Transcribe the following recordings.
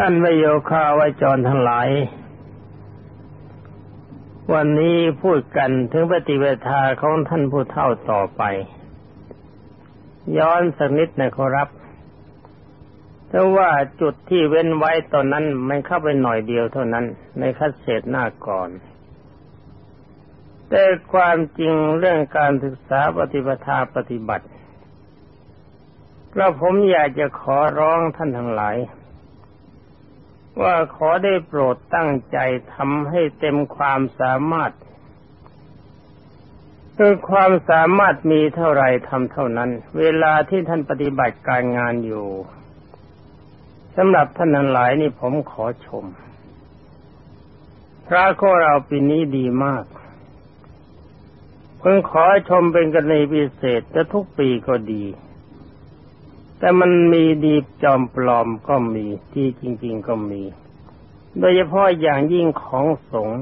ท่านวิโยคาวจรทั้งหลาย วันนี้พูดกันถึงปฏิเวทาของท่านผู้เฒ่าต่อไป ย้อนสักนิดนะครับแต่ว่าจุดที่เว้นไว้ตอนนั้นมันเข้าไปหน่อยเดียวเท่านั้น ในคัดเศษหน้าก่อน แต่ความจริงเรื่องการศึกษาปฏิปทาปฏิบัติก็ผมอยากจะขอร้องท่านทั้งหลาย ว่าขอได้โปรดตั้งใจทำให้เต็มความสามารถคือความสามารถมีเท่าไรทำเท่านั้น เวลาที่ท่านปฏิบัติการงานอยู่สำหรับท่านนั้นหลายนี่ผมขอชม พระโคเราปีนี้ดีมาก เพิ่งขอชมเป็นกรณีพิเศษแต่ทุกปีก็ดี แต่มันมีดีจอมปลอมก็มีที่จริง ๆก็มี โดยเฉพาะอย่างยิ่งของสงฆ์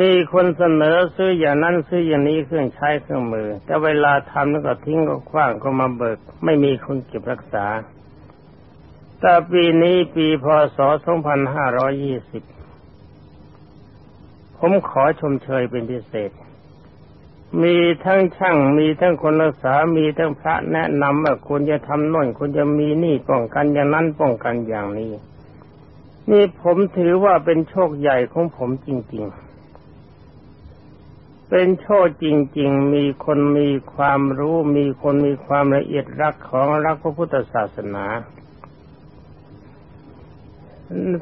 มีคนเสนอซื้ออย่างนั้นซื้ออย่างนี้เครื่องใช้เครื่องมือ แต่เวลาทำแล้วก็ทิ้งก็คว้างก็มาเบิก ไม่มีคนเก็บรักษา แต่ปีนี้ปีพศ 2520 ผมขอชมเชยเป็นพิเศษ มีทั้งช่างมีทั้งคนรักษา มีทั้งพระแนะนำว่าคุณจะทำน่นคุณจะมีนี่ป้องกันอย่างนั้นป้องกันอย่างนี้ นี่ผมถือว่าเป็นโชคใหญ่ของผมจริง ๆ เป็นโชคจริง ๆ มีคนมีความรู้ มีคนมีความละเอียดรักของรักพระพุทธศาสนา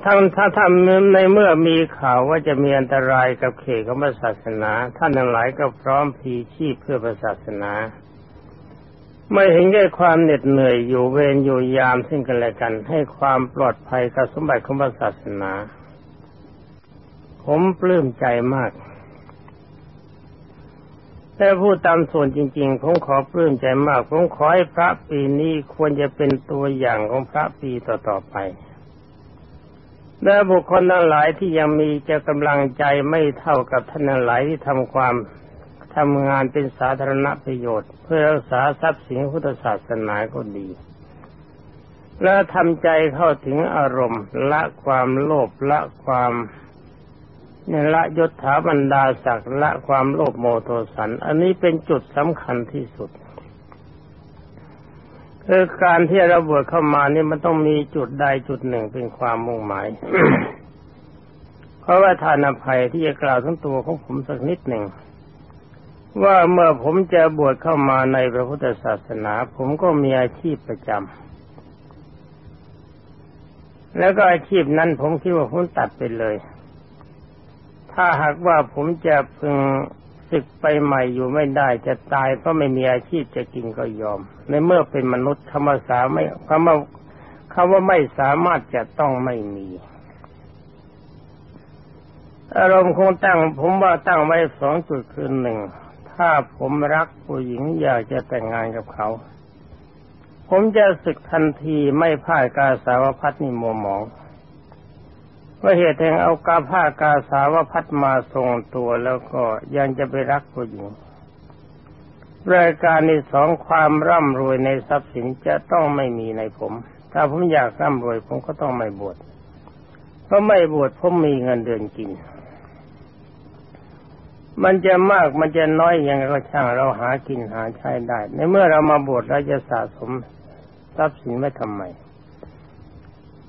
ทั้งถ้าทำในเมื่อมีข่าวว่าจะมีอันตรายกับเขตของพระศาสนา ท่านทั้งหลายก็พร้อมพีชีพเพื่อพระศาสนา ไม่เห็นแก่ความเหน็ดเหนื่อยอยู่เวรอยู่ยามซึ่งกันและกัน ให้ความปลอดภัยกับสมบัติของพระศาสนา ผมปลื้มใจมากแต่พูดตามส่วนจริง ๆ ผมขอปลื้มใจมาก ผมขอให้พระปีนี้ควรจะเป็นตัวอย่างของพระปีต่อๆไป และบุคคลทั้งหลายที่ยังมีจะกำลังใจไม่เท่ากับท่านทั้งหลายที่ทำความทำงานเป็นสาธารณประโยชน์ เพื่อรักษาทรัพย์สินพุทธศาสนาก็ดี และทำใจเข้าถึงอารมณ์ละความโลภละความเนี่ยละยศถาบรรดาศักดิ์ละความโลภโมโทสัน อันนี้เป็นจุดสำคัญที่สุด คือการที่เราบวชเข้ามานี่มันต้องมีจุดใดจุดหนึ่งเป็นความมุ่งหมาย เพราะว่าทานอภัยที่จะกล่าวทั้งตัวของผมสักนิดหนึ่งว่าเมื่อผมจะบวชเข้ามาในพระพุทธศาสนา ผมก็มีอาชีพประจำแล้วก็อาชีพนั้นผมคิดว่าผมตัดไปเลย ถ้าหากว่าผมจะพึง ศึกไปใหม่อยู่ไม่ได้จะตายเพราะไม่มีอาชีพจะกินก็ยอม ในเมื่อเป็นมนุษย์คำว่าสาไม่คำว่าคำว่าไม่สามารถจะต้องไม่มีอารมณ์คงตั้ง ผมว่าตั้งไว้สองจุดคือหนึ่งถ้าผมรักผู้หญิงอยากจะแต่งงานกับเขา ผมจะศึกทันทีไม่พ่ายกาสาวพัดนิโมหมอง ว่าเหตุแห่งเอากาผ้ากาสาวพัดมาทรงตัวแล้วก็ยังจะไปรักผู้หญิงรายการในสองความร่ำรวยในทรัพย์สินจะต้องไม่มีในผม ถ้าผมอยากร่ำรวยผมก็ต้องไม่บวชเพราะไม่บวชผมมีเงินเดือนกิน มันจะมากมันจะน้อยยังไงก็ช่างเราหากินหาใช้ได้ ในเมื่อเรามาบวชเราจะสะสมทรัพย์สินไว้ทำไม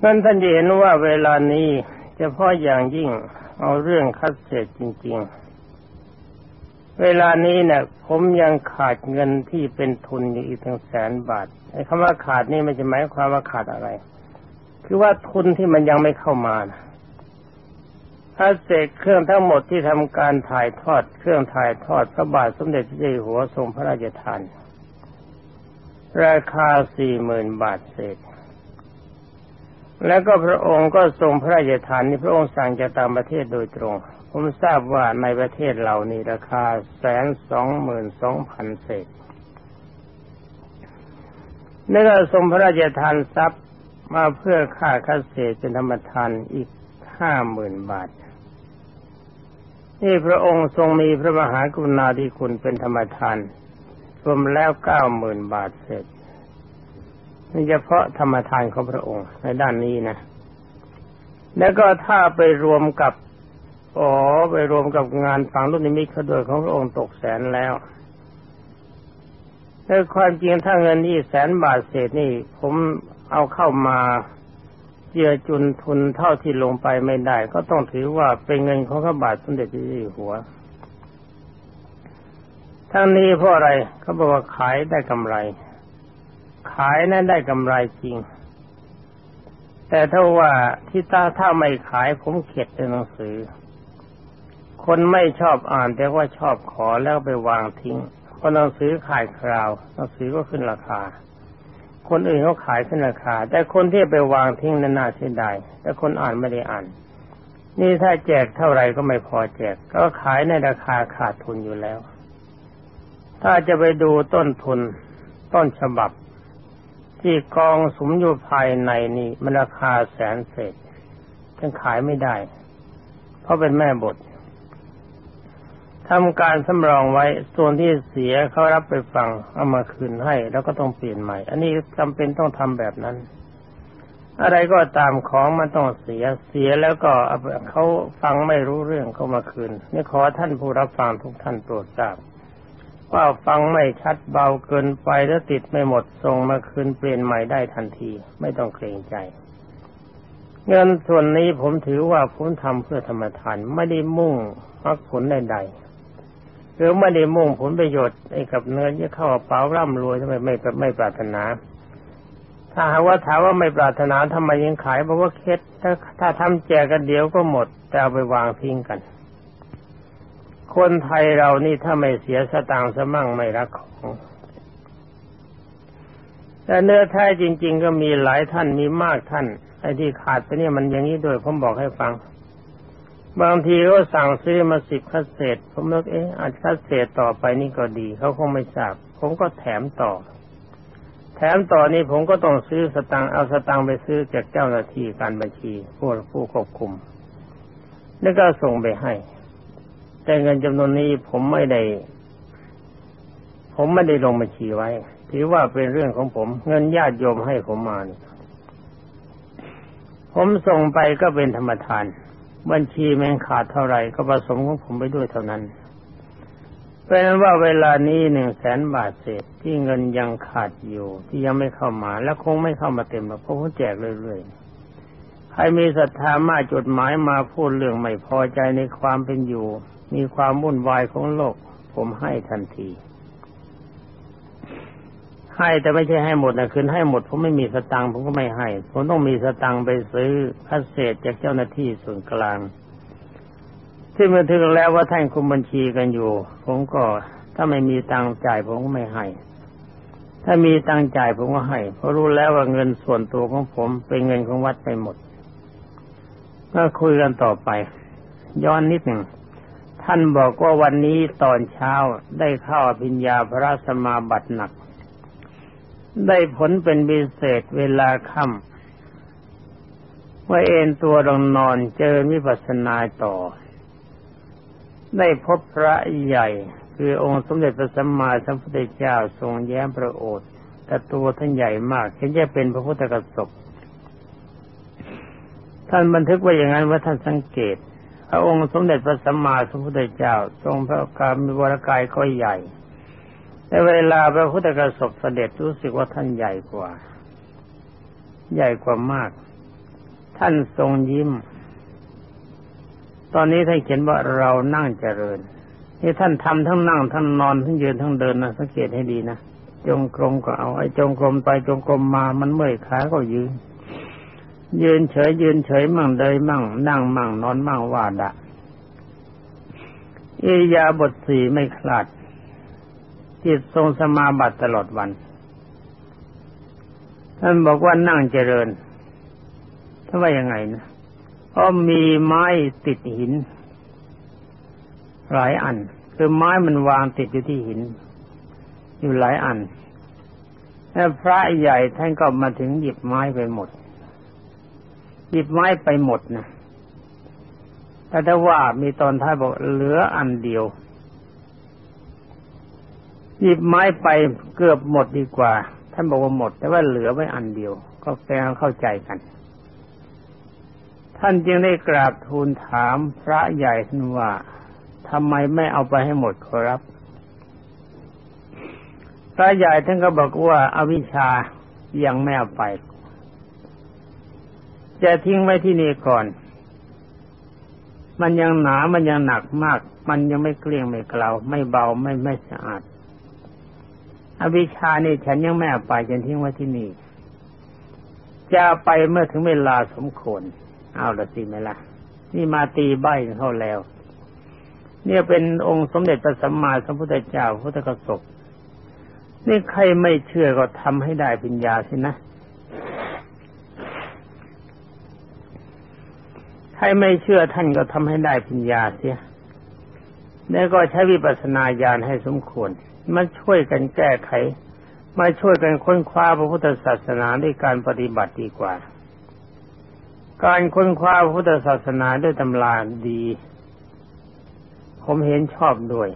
นั่นท่านจะเห็นว่าเวลานี้ เฉพาะอย่างยิ่งเอาเรื่องคัดเศษจริง ๆ เวลานี้เนี่ยผมยังขาดเงินที่เป็นทุนอยู่อีกทั้งแสนบาทไอ้คำว่าขาดนี่มันจะหมายความว่าขาดอะไร คือว่าทุนที่มันยังไม่เข้ามานะถ้าเศษเครื่องทั้งหมดที่ทำการถ่ายทอด เครื่องถ่ายทอดพระบาทสมเด็จพระเจ้าอยู่หัวทรงพระราชทานราคาสี่หมื่นบาทเศษ แล้วก็พระองค์ก็ทรงพระราชทานนี่พระองค์สั่งจากต่างประเทศโดยตรง ผมทราบว่าในประเทศเรานี่ราคาแสนสองหมื่นสองพันเศษนี่ก็ทรงพระราชทานทรัพย์มาเพื่อค่าคัเศษเป็นธรรมทานอีกห้าหมื่นบาทนี่พระองค์ทรงมีพระมหากรุณาธิคุณเป็นธรรมทานรวมแล้วเก้าหมื่นบาทเศษ นี่เฉพาะธรรมทานของพระองค์ในด้านนี้นะ แล้วก็ถ้าไปรวมกับอ๋อไปรวมกับงานฝังลูกนิมิตเขาโดยของพระองค์ตกแสนแล้วแต่ความจริงถ้าเงินนี่แสนบาทเศษนี่ ผมเอาเข้ามาเจือจุนทุนเท่าที่ลงไปไม่ได้ ก็ต้องถือว่าเป็นเงินของพระบาทสมเด็จพระเจ้าอยู่หัว ทั้งนี้เพราะอะไรเขาบอกว่าขายได้กำไร ขายนั้นได้กำไรจริง แต่ถ้าว่าที่ตาถ้าไม่ขายผมเข็ดในหนังสือ คนไม่ชอบอ่าน แต่ว่าชอบขอแล้วไปวางทิ้งพอหนังสือขายคราวหนังสือก็ขึ้นราคา คนอื่นเขาขายขึ้นราคา แต่คนที่ไปวางทิ้งนั้นน่าเสียดายแต่คนอ่านไม่ได้อ่าน นี่ถ้าแจกเท่าไหร่ก็ไม่พอแจก ก็ขายในราคาขาดทุนอยู่แล้วถ้าจะไปดูต้นทุนต้นฉบับ ที่กองสมอยู่ภายในนี่มันราคาแสนเศษฉันขายไม่ได้ เพราะเป็นแม่บททำการสำรองไว้ส่วนที่เสียเขารับไปฟังเอามาคืนให้ แล้วก็ต้องเปลี่ยนใหม่ อันนี้จำเป็นต้องทำแบบนั้น อะไรก็ตามของมันต้องเสียเสียแล้วก็เขาฟังไม่รู้เรื่องก็มาคืนนี่ขอท่านผู้รับฟังทุกท่านโปรดทราบ ว่าฟังไม่ชัดเบาเกินไปแล้วติดไม่หมดส่งมาคืนเปลี่ยนใหม่ได้ทันที ไม่ต้องเกรงใจ เงินส่วนนี้ผมถือว่าผมทำเพื่อธรรมทานไม่ได้มุ่งมรรคผลใดๆหรือไม่ได้มุ่งผลประโยชน์ไอ้กับเนื้อที่เข้าเป๋าร่ำรวยทำไมไม่ไม่ปรารถนา ถ้าหากว่าถามว่าไม่ปรารถนาทำไมยังขายเพราะว่าเคล็ดถ้าถ้าทำแจกกันเดียวก็หมด แต่เอาไปวางทิ้งกัน คนไทยเรานี่ถ้าไม่เสียสตางค์สมั่งไม่รักของแต่เนื้อแท้จริง ๆ ก็มีหลายท่านมีมากท่านไอ้ที่ขาดไปเนี่ยมันอย่างนี้ด้วยผมบอกให้ฟัง บางทีก็สั่งซื้อมาสิบคัสเศษผมนึกเอ๊ะอาจคัสเศษต่อไปนี่ก็ดีเขาคงไม่ทราบ ผมก็แถมต่อ แถมต่อนี้ผมก็ต้องซื้อสตังเอาสตังไปซื้อจากเจ้าหน้าที่การบัญชีผู้ผู้ควบคุม แล้วก็ส่งไปให้ แต่เงินจำนวนนี้ผมไม่ได้ ผมไม่ได้ลงบัญชีไว้ ถือว่าเป็นเรื่องของผม เงินญาติโยมให้ผมมานี่ผมส่งไปก็เป็นธรรมทาน บัญชีแมงขาดเท่าไหร่ก็ผสมของผมไปด้วยเท่านั้นเป็นนั้นว่าเวลานี้หนึ่งแสนบาทเศษที่เงินยังขาดอยู่ ที่ยังไม่เข้ามา และคงไม่เข้ามาเต็มหรอกเพราะผมแจกเรื่อยๆใครมีศรัทธามาจดหมายมาพูดเรื่องไม่พอใจในความเป็นอยู่ มีความวุ่นวายของโลก ผมให้ทันที ให้แต่ไม่ใช่ให้หมดนะคืนให้หมดผมไม่มีสตังค์ผมก็ไม่ให้ ผมต้องมีสตังค์ไปซื้อพัสเศษจากเจ้าหน้าที่ส่วนกลาง ที่มาถึงแล้วว่าท่านคุมบัญชีกันอยู่ ผมก็ถ้าไม่มีตังค์จ่ายผมก็ไม่ให้ ถ้ามีตังค์จ่ายผมก็ให้ เพราะรู้แล้วว่าเงินส่วนตัวของผมเป็นเงินของวัดไปหมดก็คุยกันต่อไป ย้อนนิดหนึ่ง ท่านบอกว่าวันนี้ตอนเช้าได้เข้าพิญญาพระสมาบัติหนัก ได้ผลเป็นพิเศษเวลาค่ำว่าเอนตัวลงนอนเจอวิปัสสนาต่อ ได้พบพระใหญ่ คือองค์สมเด็จพระสัมมาสัมพุทธเจ้าทรงแย้มพระโอษฐ์แต่ตัวท่านใหญ่มากเห็นจะเป็นพระพุทธกสบท่านบันทึกไว้อย่างนั้นว่าท่านสังเกต ระองค์สมเด็จพระสัมมาสัมพุทธเจ้า ทรงพระกายมีวรกายก็ใหญ่แต่เวลาพระพุทธกสบเสด็จรู้สึกว่าท่านใหญ่กว่า ใหญ่กว่ามาก ท่านทรงยิ้ม ตอนนี้ท่านเขียนว่าเรานั่งเจริญนี่ท่านทำทั้งนั่งทั้งนอนทั้งยืนทั้งเดินนะสังเกตให้ดีนะจงกรมก็เอาไอ้จงกรมไปจงกรมมามันเมื่อยขาก็ยืน ยืนเฉยยืนเฉยมั่งเดยมั่ง นั่งมั่งนอนมั่งว่าดะอิยาบทสี่ไม่คลาด จิตทรงสมาบัติตลอดวัน ท่านบอกว่านั่งเจริญถ้าว่ายังไงนะเพราะมีไม้ติดหิน หลายอัน คือไม้มันวางติดอยู่ที่หิน อยู่หลายอันแล้วพระใหญ่ท่านก็มาถึงหยิบไม้ไปหมด หยิบไม้ไปหมดนะแต่ถ้าว่ามีตอนท้ายบอกเหลืออันเดียว หยิบไม้ไปเกือบหมดดีกว่า ท่านบอกว่าหมด แต่ว่าเหลือไว้อันเดียว ก็แปลเข้าใจกัน ท่านจึงได้กราบทูลถามพระใหญ่ท่านว่าทำไมไม่เอาไปให้หมดขอรับ พระใหญ่ท่านก็บอกว่าอาวิชายังไม่เอาไป จะทิ้งไว้ที่นี่ก่อน มันยังหนา มันยังหนักมาก มันยังไม่เกลี้ยงไม่เกลาไม่เบาไม่ไม่สะอาด อวิชานี่ฉันยังไม่เอาไปฉันทิ้งไว้ที่นี่ จะไปเมื่อถึงเวลาสมควร เอาละสิไหมล่ะนี่มาตีใบเขาแล้ว เนี่ยเป็นองค์สมเด็จพระสัมมาสัมพุทธเจ้าพุทธกสกนี่ใครไม่เชื่อก็ทำให้ได้ปัญญาสินะ ใค รไม่เชื่อท่านก็ทำให้ได้ปัญญาเสีย แล้วก็ใช้วิปัสสนาญาณให้สมควร มาช่วยกันแก้ไข มาช่วยกันค้นคว้าพระพุทธศาสนาด้วยการปฏิบัติดีกว่า การค้นคว้าพระพุทธศาสนาด้วยตำราดี ผมเห็นชอบด้วย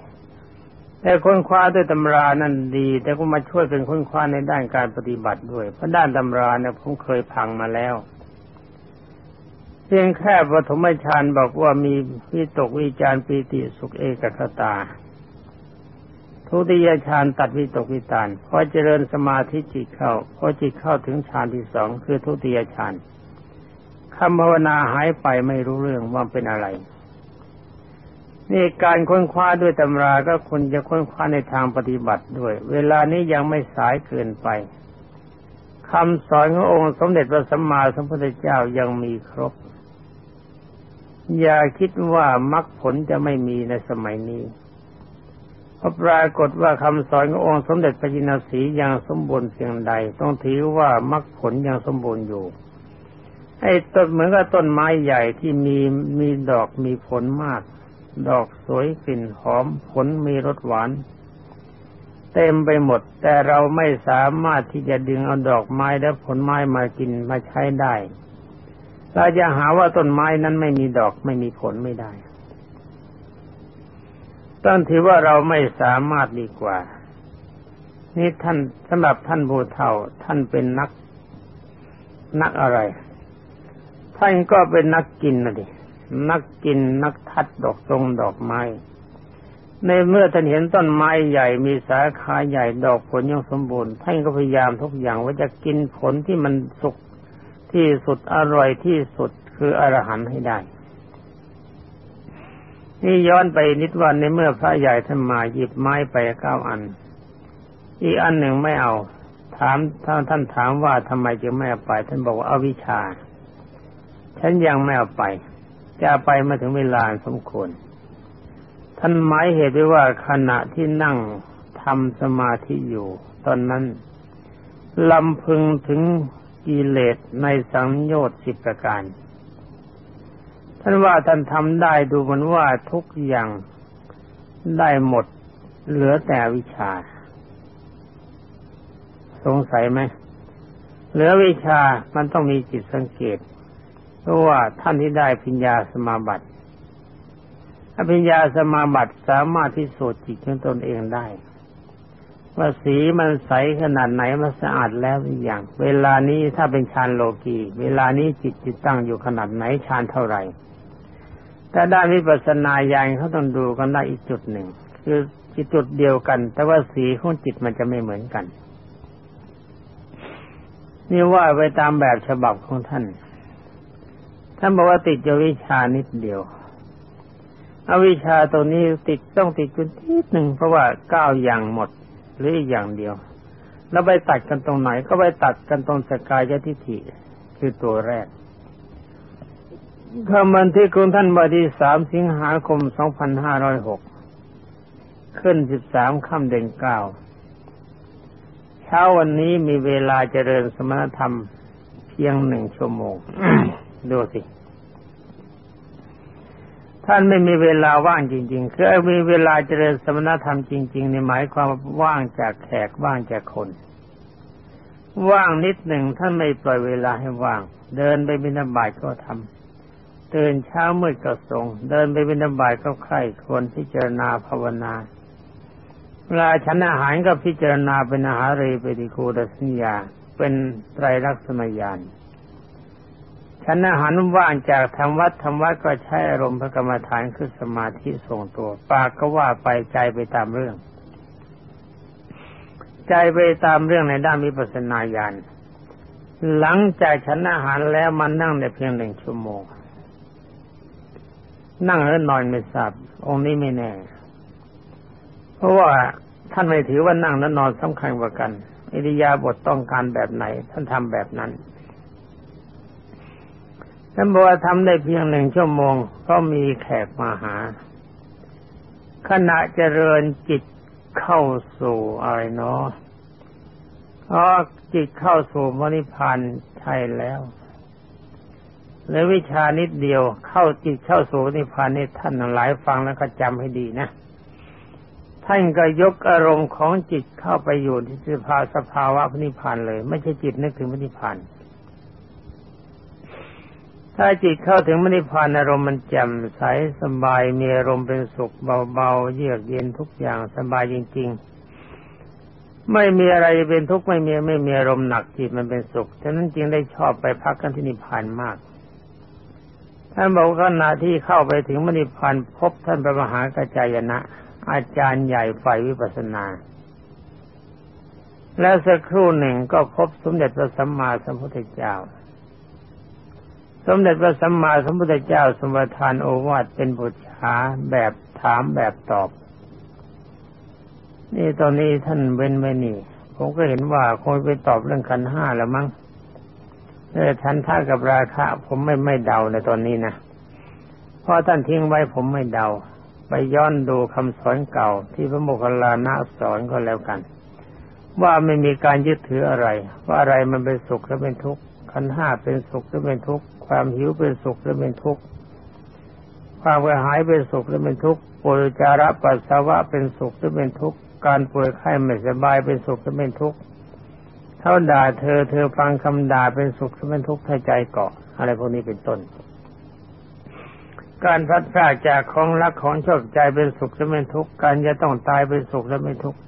แต่ค้นคว้าด้วยตำรานั่นดี แต่ก็มาช่วยเป็นค้นคว้าในด้านการปฏิบัติด้วย เพราะด้านตำราเนี่ยผมเคยพังมาแล้ว เพียงแค่ปฐมฌานบอกว่ามีวิตกวิจารปีติสุขเอกคตา ทุติยฌานตัดวิตกวิตารพอเจริญสมาธิจิตเข้าพอจิตเข้าถึงฌานที่สองคือทุติยฌานคำภาวนาหายไปไม่รู้เรื่องว่าเป็นอะไร นี่การค้นคว้าด้วยตำราก็ควรจะค้นคว้าในทางปฏิบัติด้วย เวลานี้ยังไม่สายเกินไปคำสอนขององค์สมเด็จพระสัมมาสัมพุทธเจ้ายังมีครบ อย่าคิดว่ามรรคผลจะไม่มีในสมัยนี้เพราะปรากฏว่าคำสอนขององค์สมเด็จพระจินสียังสมบูรณ์เพียงใด ต้องถือว่ามรรคผลยังสมบูรณ์อยู่ไอ้ต้นเหมือนกับต้นไม้ใหญ่ที่มีมีดอกมีผลมาก ดอกสวยกลิ่นหอมผลมีรสหวาน เต็มไปหมด แต่เราไม่สามารถที่จะดึงเอาดอกไม้และผลไม้มากินมาใช้ได้ เราจะหาว่าต้นไม้นั้นไม่มีดอกไม่มีผลไม่ได้ต้องถือว่าเราไม่สามารถดีกว่า นี่ท่านสำหรับท่านบูเท่า ท่านเป็นนัก นักอะไร ท่านก็เป็นนักกินนะดินักกินนักทัดดอกทรงดอกไม้ ในเมื่อท่านเห็นต้นไม้ใหญ่มีสาขาใหญ่ดอกผลยังสมบูรณ์ท่านก็พยายามทุกอย่างว่าจะกินผลที่มันสุก ที่สุดอร่อยที่สุดคืออรหันต์ให้ได้ นี่ย้อนไปนิดวันในเมื่อพระใหญ่ท่านมาหยิบไม้ไปเก้าอัน อีกอันหนึ่งไม่เอา ถามท่านท่านถามว่าทำไมจึงไม่เอาไป ท่านบอกว่าอาวิชชา ฉันยังไม่เอาไป จะไปมาถึงเวลาสมควร ท่านหมายเหตุไว้ว่าขณะที่นั่งทำสมาธิอยู่ ตอนนั้นลำพึงถึง กิเลสในสังโยชน์สิบประการ ท่านว่าท่านทำได้ดูมันว่าทุกอย่างได้หมดเหลือแต่วิชา สงสัยไหมเหลือวิชามันต้องมีจิตสังเกต เพราะว่าท่านที่ได้พิญญาสมาบัติอภิญญาสมาบัติสามารถพิสูจน์จิตของตนเองได้ ว่าสีมันใสขนาดไหนมันสะอาดแล้วอย่างเวลานี้ถ้าเป็นฌานโลกีเวลานี้จิตจิตตั้งอยู่ขนาดไหนฌานเท่าไหร่แต่ด้านวิปัสสนาญาณเขาต้องดูกันได้อีกจุดหนึ่ง คือจิตจุดเดียวกัน แต่ว่าสีของจิตมันจะไม่เหมือนกัน นี่ว่าไปตามแบบฉบับของท่านท่านบอกว่าติดอวิชานิดเดียวอวิชาตัวนี้ติดต้องติดกันนิดหนึ่งเพราะว่าเก้าอย่างหมด หรืออีกอย่างเดียว แล้วไปตัดกันตรงไหน ก็ไปตัดกันตรงสกายทิฏฐิคือตัวแรกคำบันที่คุณท่านบดีสามสิงหาคมสองพันห้าร้อยหกขึ้นสิบสามค่ำเดือนเก้าเช้าวันนี้มีเวลาเจริญสมณธรรมเพียงหนึ่งชั่วโมง ดูสิ ท่านไม่มีเวลาว่างจริง ๆ คือมีเวลาเจริญสมณธรรมจริงๆในหมายความว่างจากแขกว่างจากคน ว่างนิดหนึ่งท่านไม่ปล่อยเวลาให้ว่าง เดินไปบิณฑบาตก็ทำตื่นเช้ามืดก็ทรง เดินไปบิณฑบาตก็ใคร่ควรพิจารณาภาวนาเวลาฉันอาหารก็พิจารณาเป็นอาหารเรปฏิคูดสัญญา เป็นไตรลักษณญาณ ฉันอาหารว่างจากทำวัดทำวัดก็ใช้อารมณ์พระกรรมฐานคือสมาธิทรงตัว ปากก็ว่าไปใจไปตามเรื่อง ใจไปตามเรื่องในด้านวิปัสสนาญาณหลังจากฉันอาหารแล้วมันนั่งได้เพียงหนึ่งชั่วโมง นั่งแล้วนอนไม่ทราบองค์นี้ไม่แน่ เพราะว่าท่านไม่ถือว่านั่งแล้วนอนสำคัญกว่ากัน อิริยาบถต้องการแบบไหน ท่านทำแบบนั้น ท่านบอกว่าทำได้เพียงหนึ่งชั่วโมงก็มีแขกมาหา ขณะเจริญจิตเข้าสู่อะไรเนาะพอจิตเข้าสู่มรรคพานใช่แล้วแลววิชานิดเดียวเข้าจิตเข้าสู่นิพพานนี่ท่านหลายฟังแล้วก็จำให้ดีนะ ท่านก็ยกอารมณ์ของจิตเข้าไปอยู่ที่สภาสภาวะพระนิพพานเลย ไม่ใช่จิตนึกถึงพระนิพพาน ถ้าจิตเข้าถึงมรรคผานอารมณ์มันแจ่มใสสบายมีอารมณ์เป็นสุขเบาๆเยือกเย็นทุกอย่างสบายจริง ๆ ไม่มีอะไรเป็นทุกข์ไม่มีไม่มีอารมณ์หนักจิตมันเป็นสุขฉะนั้นจึงได้ชอบไปพักกันที่นิพพานมากท่านบอกขณะที่เข้าไปถึงมรรคผานพบท่านพระมหากระจายนะ อาจารย์ใหญ่ฝ่ายวิปัสสนาแล้วสักครู่หนึ่งก็พบสมเด็จพระสัมมาสัมพุทธเจ้า สมเด็จพระสัมมาสัมพุทธเจ้าสมบทานโอวาทเป็นบุตรชาแบบถามแบบตอบ นี่ตอนนี้ท่านเว้นไว้นี่ ผมก็เห็นว่าคงไปตอบเรื่องขันห้าแล้วมั้งเออทันท่ากับราคะ ผมไม่ไม่เดาในตอนนี้นะเพราะท่านทิ้งไว้ผมไม่เดา ไปย้อนดูคำสอนเก่า ที่พระโมคคัลลานะสอนก็แล้วกัน ว่าไม่มีการยึดถืออะไร ว่าอะไรมันเป็นสุขและเป็นทุกข์ขันห้าเป็นสุขหรือเป็นทุกข์ ความหิวเป็นสุขหรือเป็นทุกข์ความกระหายเป็นสุขหรือเป็นทุกข์ปุจจาระปัสสาวะเป็นสุขหรือเป็นทุกข์การป่วยไข้ไม่สบายเป็นสุขหรือเป็นทุกข์เขาด่าเธอเธอฟังคำด่าเป็นสุขหรือเป็นทุกข์ถ้าใจเกาะ อะไรพวกนี้เป็นต้น การพัดพลาดจากของรักของชอบใจเป็นสุขหรือเป็นทุกข์การจะต้องตายเป็นสุขหรือเป็นทุกข์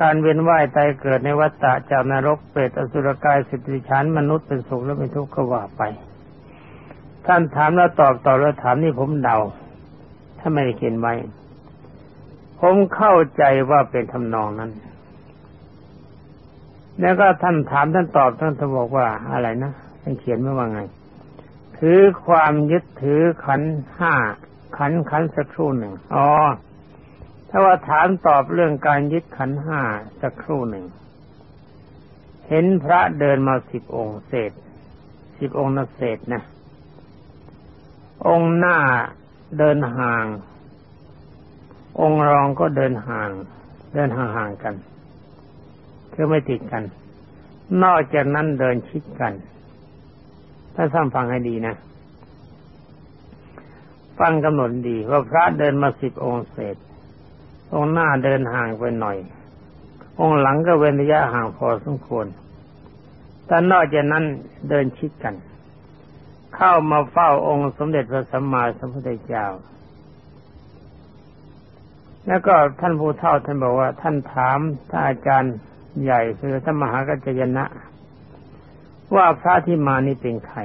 การเวียนว่ายตายเกิดในวัฏฏะจากนรกเปรตอสุรกายสิทธิฉันมนุษย์เป็นสุขแล้วเป็นทุกข์ก็ว่าไป ท่านถามแล้วตอบตอบแล้วถามนี่ผมเดาถ้าไม่ได้เขียนไว้ผมเข้าใจว่าเป็นทำนองนั้น แล้วก็ท่านถามท่านตอบท่านจะบอกว่าอะไรนะท่านเขียนไม่ว่าไง ถือความยึดถือขันห้าขันขันสักครู่หนึ่งอ๋อถ้าว่าถามตอบเรื่องการยึดขันห้าสักครู่หนึ่ง เห็นพระเดินมาสิบองค์เศษสิบองค์นัเศษนะ องค์หน้าเดินห่าง องค์รองก็เดินห่าง เดินห่างๆกันคือไม่ติดกัน นอกจากนั้นเดินชิดกันถ้าซ้ำฟังให้ดีนะฟังกำหนดดีว่าพระเดินมาสิบองค์เศษ องหน้าเดินห่างไปหน่อย องหลังก็เว้นระยะห่างพอสมควรแต่นอกจากนั้นเดินชิดกัน เข้ามาเฝ้าองค์สมเด็จพระสัมมาสัมพุทธเจ้า แล้วก็ท่านผู้เฒ่าท่านบอกว่า ท่านถามท่านอาจารย์ใหญ่คือท่านมหากัจจยนะ ว่าพระที่มานี่เป็นใคร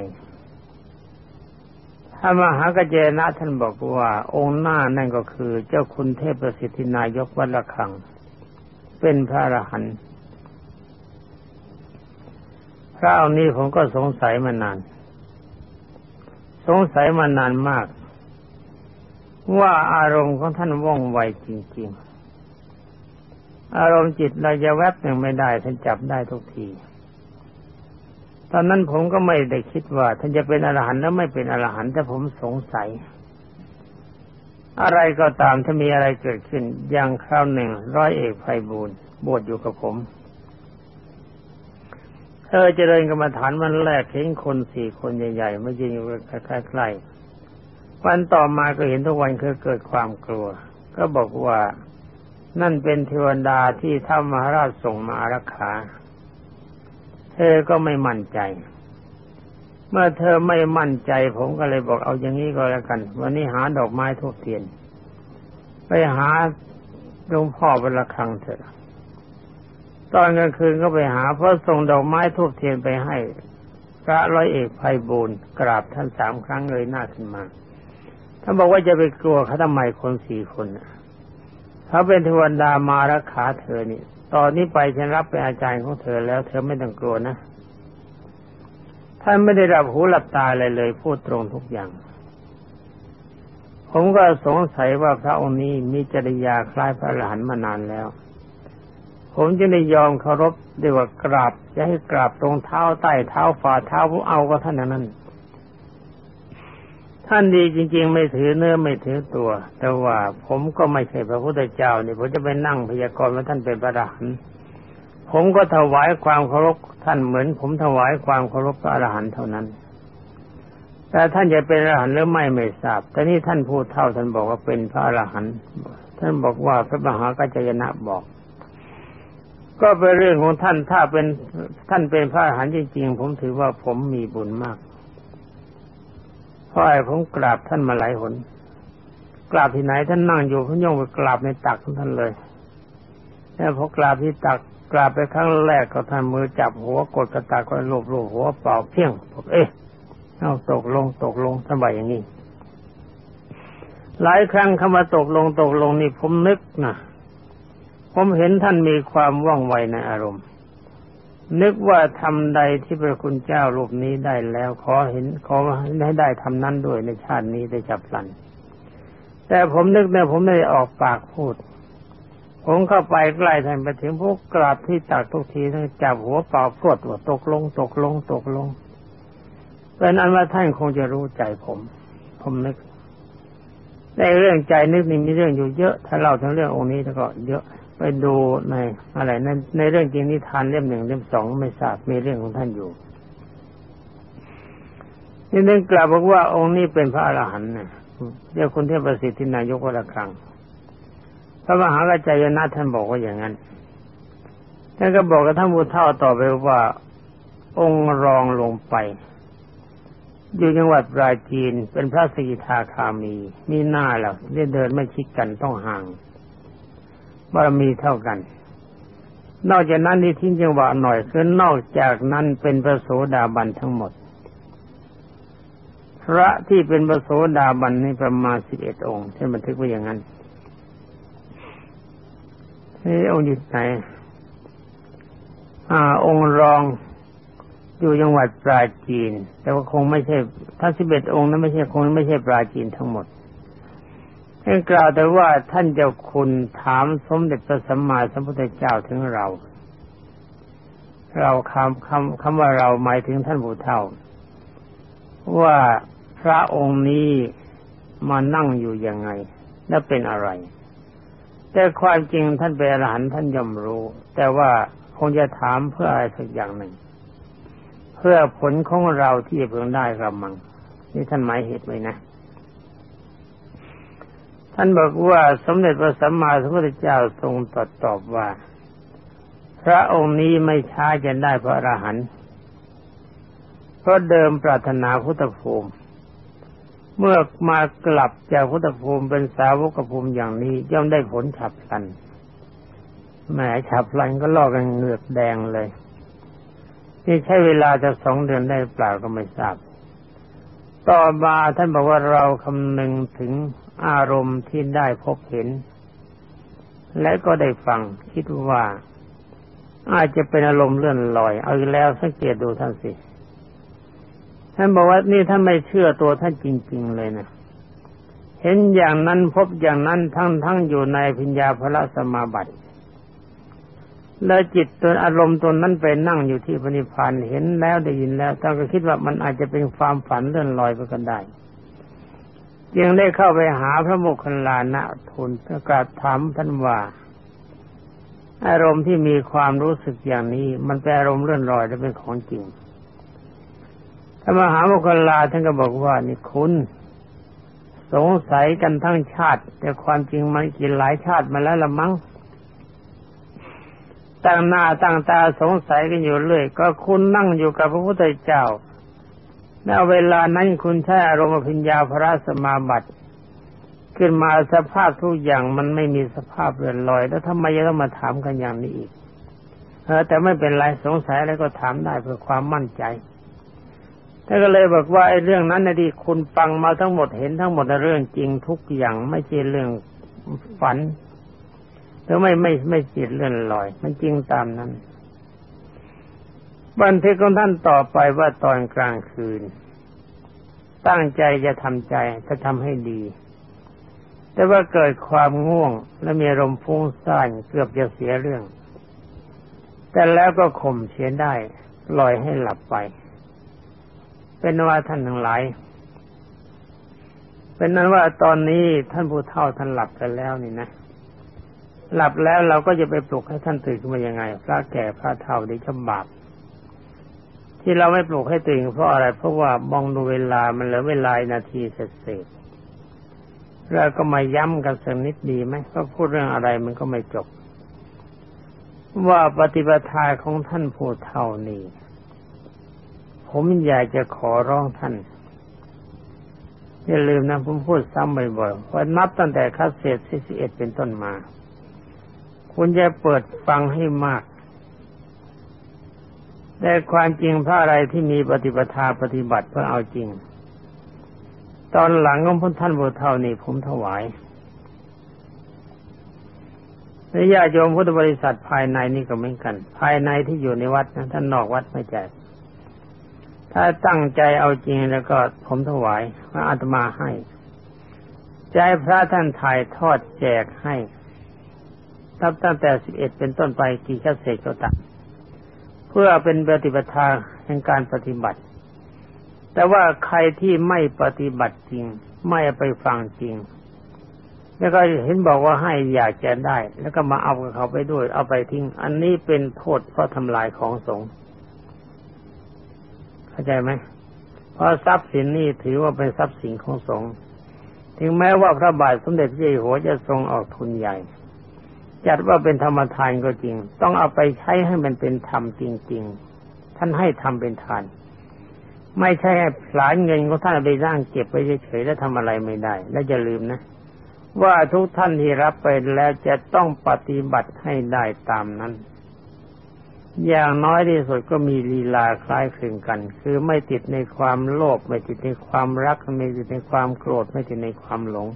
ถ้ามหากเจนะท่านบอกว่า องค์หน้านั่นก็คือ เจ้าคุณเทพประสิทธินายกวัดละคัง เป็นพระอรหันต์พระองค์นี้ผมก็สงสัยมานาน สงสัยมานานมาก ว่าอารมณ์ของท่านว่องไวจริง ๆ อารมณ์จิตเราจะแวบหนึ่งไม่ได้ท่านจับได้ทุกที ตอนนั้นผมก็ไม่ได้คิดว่า ท่านจะเป็นอรหันต์แล้วไม่เป็นอรหันต์แต่ผมสงสัย อะไรก็ตามถ้ามีอะไรเกิดขึ้นอย่างคราวหนึ่ง ร้อยเอกไพบูลบวชอยู่กับผม เธอเจริญกรรมฐานวันแรกเห็นคนสี่คนใหญ่ๆไม่ยืนอยู่ใกล้ๆวันต่อมาก็เห็นทุกวันคือเกิดความกลัว ก็บอกว่านั่นเป็นเทวดาที่ท้ามหาราชส่งมารักษาเธอก็ไม่มั่นใจ เมื่อเธอไม่มั่นใจ ผมก็เลยบอกเอาอย่างนี้ก็แล้วกัน วันนี้หาดอกไม้ทุกเทียน ไปหาหลวงพ่อเป็นละครังเถอะ ตอนกลางคืนก็ไปหาพระส่งดอกไม้ทูบเทียนไปให้ พระร้อยเอกไพบูลกราบท่านสามครั้งเลยหน้าขึ้นมาท่านบอกว่าจะไปกลัวเขาทำไมคนสี่คนเขาเป็นเทวดามารักขาเธอนี่ตอนนี้ไปฉันรับเป็นอาจารย์ของเธอแล้ว เธอไม่ต้องกลัวนะท่านไม่ได้รับหูหลับตาอะไรเลย พูดตรงทุกอย่าง ผมก็สงสัยว่าพระองค์นี้มีจริยาคล้ายพระอรหันมานานแล้ว ผมจะได้ยอมเคารพด้วยว่ากราบจะให้กราบตรงเท้าใต้เท้าฝ่าเท้าผู้เอาก็ท่านนั้น ท่านดีจริง ๆ ไม่ถือเนื้อไม่ถือตัว แต่ว่าผมก็ไม่ใช่พระพุทธเจ้านี่ผมจะไปนั่งพยากรณ์ว่าท่านเป็นพระอรหันต์ผมก็ถวายความเคารพท่านเหมือน ผมถวายความเคารพพระอรหันต์เท่านั้น แต่ท่านจะเป็นอรหันต์หรือไม่ไม่ทราบ แต่นี่ท่านพูดเท่าท่านบอกว่าเป็นพระอรหันต์ท่านบอกว่าพระมหากัจจยนะบอก ก็เป็นเรื่องของท่านถ้าเป็นท่านเป็นพระอรหันต์จริงๆผมถือว่าผมมีบุญมากเพราะไอ้ผมกราบท่านมาหลายหนกราบที่ไหนท่านนั่งอยู่ผมย่องไปกราบในตักของท่านเลยแล้วพอกราบที่ตักกราบไปครั้งแรกก็ท่านมือจับหัวกดกระตักก็ลูบลูบหัวเป่าเพี้ยงบอกเอ๊ะเอาตกลงตกลงสบายอย่างนี้หลายครั้งคำว่าตกลงตกลงนี่ผมนึกนะ ผมเห็นท่านมีความว่องไวในอารมณ์ นึกว่าทำใดที่พระคุณเจ้ารูปนี้ได้แล้วขอเห็นขอให้ได้ทำนั้นด้วยในชาตินี้ได้จับลัน แต่ผมนึกเนี่ยผมไม่ได้ออกปากพูด ผมเข้าไปใกล้ท่านไปถึงพวกกราบที่ตักทุกทีท่านจับหัวเป่าพรวดว่าตกลง ตกลง ตกลงเป็นอันว่าท่านคงจะรู้ใจผม ผมนึกในเรื่องใจนึกนี่มีเรื่องอยู่เยอะ ถ้าเล่าทั้งเรื่ององค์นี้แล้วก็เยอะ ไปดูในอะไรในในเรื่องจริงนิทานเล่มหนึ่งเล่มสองไม่ทราบมีเรื่องของท่านอยู่นี่นึงกล่าวบอกว่าองค์นี้เป็นพระอรหันต์นะเรียกคุณเทพประสิทธินายกวัดครังพระมหากัจจายนะท่านบอกว่าอย่างนั้นท่านก็บอกกับท่านมูเท่าต่อไปว่าองค์รองลงไป อยู่จังหวัดปราจีนเป็นพระสกิทาคามี มีหน้าแล้วเดินไม่ชิดกันต้องห่าง บารมีเท่ากัน นอกจากนั้นนี่ทิ้งจังหวะหน่อยคือนอกจากนั้นเป็นพระโสดาบันทั้งหมด พระที่เป็นพระโสดาบันนี่ประมาณสิบเอ็ดองค์ที่บันทึกไว้อย่างนั้นนี่องค์อยู่ไหนอ่า องค์รองอยู่จังหวัดปราจีน แต่ว่าคงไม่ใช่ทั้งสิบเอ็ดองค์นั้นไม่ใช่คงไม่ใช่ปราจีนทั้งหมด ท่านกล่าวแต่ว่าท่านเจ้าคุณถามสมเด็จพระสัมมาสัมพุทธเจ้าถึงเรา เราคำคำคำว่าเราหมายถึงท่านผู้เฒ่า ว่าพระองค์นี้มานั่งอยู่ยังไง และเป็นอะไร แต่ความจริงท่านเป็นอรหันต์ท่านย่อมรู้ แต่ว่าคงจะถามเพื่ออะไรสักอย่างหนึ่ง เพื่อผลของเราที่เพิ่งได้กำมังนี่ท่านหมายเหตุไว้นะ ท่านบอกว่าสมเด็จพระสัมมาสัมพุทธเจ้าทรงตรัสตอบว่า พระองค์นี้ไม่ช้าจะได้พระอรหันต์เพราะเดิมปรารถนาพุทธภูมิ เมื่อมากลับจากพุทธภูมิเป็นสาวกภูมิอย่างนี้ย่อมได้ผลฉับพลันแหมฉับพลันก็ลอกกันเหงือกแดงเลยนี่ใช้เวลาจะสองเดือนได้เปล่าก็ไม่ทราบ ต่อมาท่านบอกว่าเราคำนึงถึง อารมณ์ที่ได้พบเห็น และก็ได้ฟังคิดว่า อาจจะเป็นอารมณ์เลื่อนลอย เอาแล้วสังเกตดูท่านสิ ท่านบอกว่านี่ท่านไม่เชื่อตัวท่านจริง ๆ เลยนะเห็นอย่างนั้นพบอย่างนั้นทั้งทั้งอยู่ในพิญญาพระสมาบัติ แล้วจิตตัวอารมณ์ตัวนั้นไปนั่งอยู่ที่พระนิพพานเห็นแล้วได้ยินแล้วท่านก็คิดว่ามันอาจจะเป็นความฝันเลื่อนลอยไปกันได้ จึงได้เข้าไปหาพระโมคคัลลานะทูลประกาศถามท่านว่า อารมณ์ที่มีความรู้สึกอย่างนี้ มันเป็นอารมณ์เลื่อนลอยและเป็นของจริงถ้ามหาโมคคัลลาท่านก็บอกว่านี่คุณ สงสัยกันทั้งชาติ แต่ความจริงมันกินหลายชาติมาแล้วละมั้งตั้งหน้าตั้งตาสงสัยกันอยู่เลยก็คุณนั่งอยู่กับพระพุทธเจ้า ณเวลานั้นคุณใช้อารมณ์พิญญาพระสมาบัติขึ้นมาสภาพทุกอย่างมันไม่มีสภาพเรือนลอย แล้วทำไมยังต้องมาถามกันอย่างนี้อีกเออแต่ไม่เป็นไรสงสัยอะไรก็ถามได้เพื่อความมั่นใจท่านก็เลยบอกว่าไอ้เรื่องนั้นนะที่คุณฟังมาทั้งหมดเห็นทั้งหมดเรื่องจริงทุกอย่างไม่ใช่เรื่องฝันหรือไม่ไม่ไม่จิตเลื่อนลอย มันจริงตามนั้น บันทึกของท่านต่อไปว่าตอนกลางคืน ตั้งใจจะทำใจจะทำให้ดี แต่ว่าเกิดความง่วงและมีลมฟุ้งซ่านเกือบจะเสียเรื่อง แต่แล้วก็ข่มเสียได้ลอยให้หลับไป เป็นว่าท่านทั้งหลายเป็นนั้นว่าตอนนี้ท่านผู้เฒ่าท่านหลับกันแล้วนี่นะหลับแล้วเราก็จะไปปลุกให้ท่านตื่นขึ้นมายังไง พระแก่พระเฒ่าดีจำบาป ที่เราไม่ปลุกให้ตื่นเพราะอะไร เพราะว่ามองดูเวลามันเหลือเวลานาทีเศษเราก็มาย้ำกันสักนิดดีไหมก็พูดเรื่องอะไรมันก็ไม่จบ ว่าปฏิปทาของท่านผู้เท่านี้ ผมอยากจะขอร้องท่านอย่าลืมนะผมพูดซ้ำบ่อยๆว่านับตั้งแต่คัสเศษที่สิบเอ็ดเป็นต้นมา คุณจะเปิดฟังให้มาก แต่ความจริงพระอะไรที่มีปฏิปทาปฏิบัติเพื่อเอาจริง ตอนหลังของพุทท่านบุเท่านี้ผมถวายและญาติโยมพุทธบริษัทภายในนี่ก็เหมือนกัน ภายในที่อยู่ในวัดนะท่านนอกวัดไม่แจกถ้าตั้งใจเอาจริงแล้วก็ผมถวายพระอาตมาให้ใจพระท่านถ่ายทอดแจกให้ตั้งแต่สิบเอ็ดเป็นต้นไปกี่ชัเศษก็ตามเพื่อเป็นปฏิบัติทาแห่งการปฏิบัติ แต่ว่าใครที่ไม่ปฏิบัติจริง ไม่ไปฟังจริง แล้วก็เห็นบอกว่าให้อยากจะได้ แล้วก็มาเอากับเขาไปด้วย เอาไปทิ้ง อันนี้เป็นโทษเพราะทำลายของสงฆ์เข้าใจไหมเพราะทรัพย์สินนี่ถือว่าเป็นทรัพย์สินของสงฆ์ถึงแม้ว่าพระบาทสมเด็จพระเจ้าอยู่หัวจะทรงออกทุนใหญ่ จัดว่าเป็นธรรมทานก็จริง ต้องเอาไปใช้ให้มันเป็นธรรมจริง ๆ ท่านให้ทำเป็นทาน ไม่ใช่ให้ผลานเงินของท่านไปร่างเก็บไว้เฉยๆแล้วทำอะไรไม่ได้ และอย่าลืมนะ ว่าทุกท่านที่รับไปแล้วจะต้องปฏิบัติให้ได้ตามนั้น อย่างน้อยที่สุดก็มีลีลาคล้ายคลึงกัน คือไม่ติดในความโลภไม่ติดในความรักไม่ติดในความโกรธไม่ติดในความหลง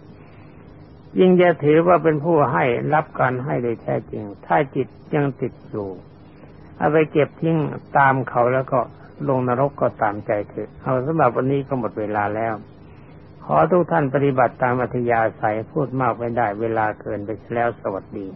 ยิ่งจะถือว่าเป็นผู้ให้รับการให้โดยแท้จริง ถ้าจิตยังติดอยู่ เอาไปเก็บทิ้งตามเขาแล้วก็ลงนรกก็ตามใจเถอะเอาสำหรับวันนี้ก็หมดเวลาแล้ว ขอทุกท่านปฏิบัติตามอัธยาศัยพูดมากไม่ได้เวลาเกินไปแล้วสวัสดี